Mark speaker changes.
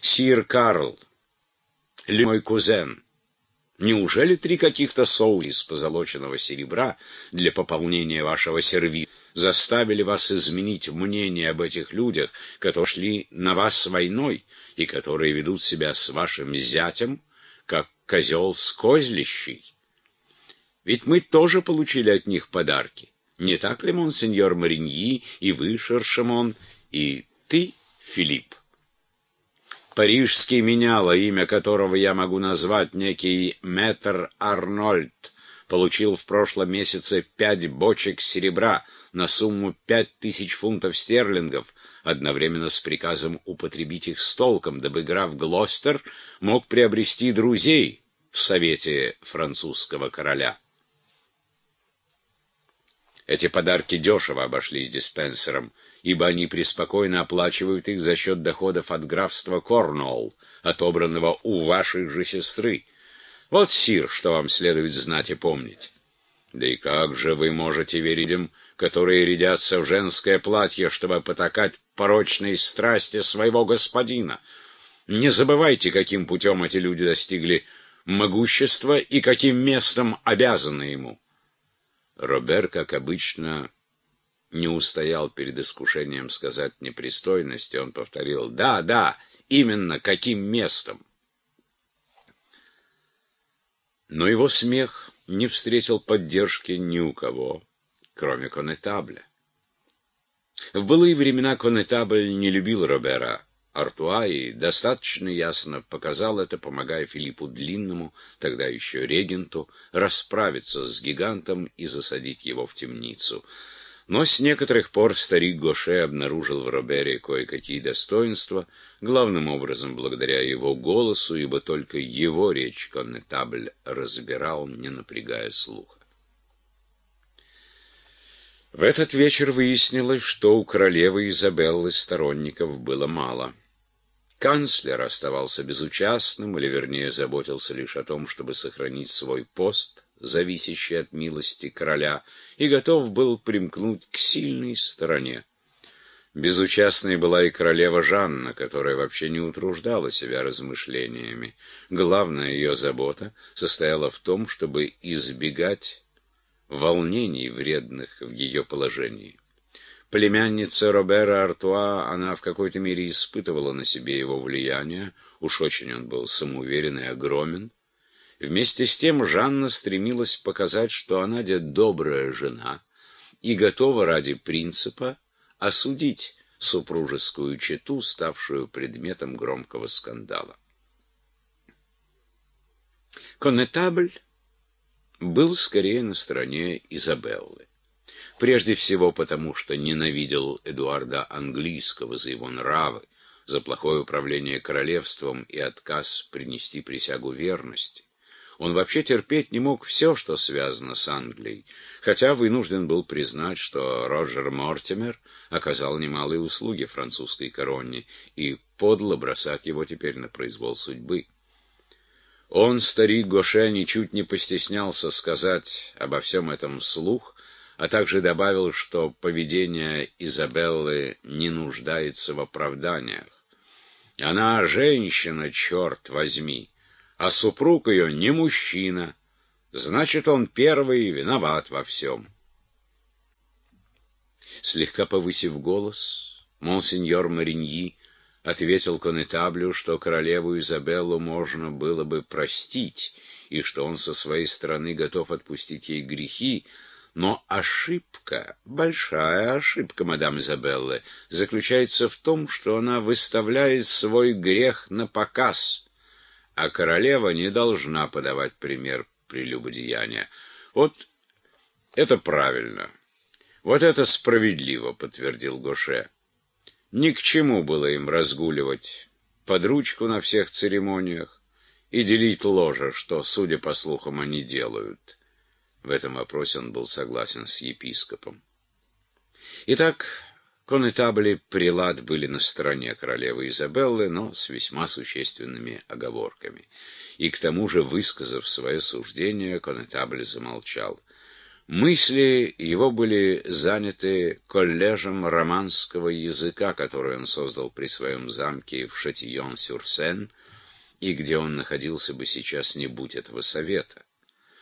Speaker 1: Сир Карл, мой кузен, неужели три каких-то соу из позолоченного серебра для пополнения вашего сервиса заставили вас изменить мнение об этих людях, которые шли на вас войной и которые ведут себя с вашим зятем, как козел с козлищей? Ведь мы тоже получили от них подарки. Не так ли, монсеньор Мариньи, и вы, Шершемон, и ты, Филипп? Парижский меняло, имя которого я могу назвать некий Метр Арнольд, получил в прошлом месяце пять бочек серебра на сумму пять тысяч фунтов стерлингов, одновременно с приказом употребить их с толком, дабы граф Глостер мог приобрести друзей в совете французского короля. Эти подарки дешево обошлись диспенсером, ибо они преспокойно оплачивают их за счет доходов от графства Корнуолл, отобранного у вашей же сестры. Вот, сир, что вам следует знать и помнить. Да и как же вы можете верить им, которые рядятся в женское платье, чтобы потакать порочной страсти своего господина? Не забывайте, каким путем эти люди достигли могущества и каким местом обязаны ему. Робер, как обычно, не устоял перед искушением сказать непристойности. Он повторил «Да, да, именно каким местом?» Но его смех не встретил поддержки ни у кого, кроме Конетабля. В былые времена Конетабль не любил Робера, Артуа и достаточно ясно показал это, помогая Филиппу Длинному, тогда еще регенту, расправиться с гигантом и засадить его в темницу. Но с некоторых пор старик Гоше обнаружил в Робере кое-какие достоинства, главным образом благодаря его голосу, ибо только его речь коннетабль разбирал, не напрягая слуха. В этот вечер выяснилось, что у королевы Изабеллы сторонников было мало. Канцлер оставался безучастным, или вернее заботился лишь о том, чтобы сохранить свой пост, зависящий от милости короля, и готов был примкнуть к сильной стороне. Безучастной была и королева Жанна, которая вообще не утруждала себя размышлениями. Главная ее забота состояла в том, чтобы избегать волнений, вредных в ее положении. Племянница Робера Артуа, она в какой-то мере испытывала на себе его влияние, уж очень он был самоуверен и огромен. Вместе с тем Жанна стремилась показать, что она де добрая жена и готова ради принципа осудить супружескую чету, ставшую предметом громкого скандала. Коннетабль был скорее на стороне Изабеллы. Прежде всего потому, что ненавидел Эдуарда Английского за его нравы, за плохое управление королевством и отказ принести присягу верности. Он вообще терпеть не мог все, что связано с Англией, хотя вынужден был признать, что Роджер Мортимер оказал немалые услуги французской короне, и подло бросать его теперь на произвол судьбы. Он, старик Гоше, ничуть не постеснялся сказать обо всем этом вслух, а также добавил, что поведение Изабеллы не нуждается в оправданиях. Она женщина, черт возьми, а супруг ее не мужчина, значит, он первый виноват во всем. Слегка повысив голос, монсеньор Мариньи ответил конетаблю, что королеву Изабеллу можно было бы простить, и что он со своей стороны готов отпустить ей грехи, но ошибка, большая ошибка мадам Изабеллы, заключается в том, что она выставляет свой грех на показ, а королева не должна подавать пример прелюбодеяния. Вот это правильно. Вот это справедливо, подтвердил Гоше. Ни к чему было им разгуливать под ручку на всех церемониях и делить ложе, что, судя по слухам, они делают. В этом вопросе он был согласен с епископом. Итак, конетабли прилад были на стороне королевы Изабеллы, но с весьма существенными оговорками. И к тому же, высказав свое суждение, конетабль замолчал. Мысли его были заняты коллежем романского языка, который он создал при своем замке в Шатион-сюр-Сен, и где он находился бы сейчас, не будь этого совета.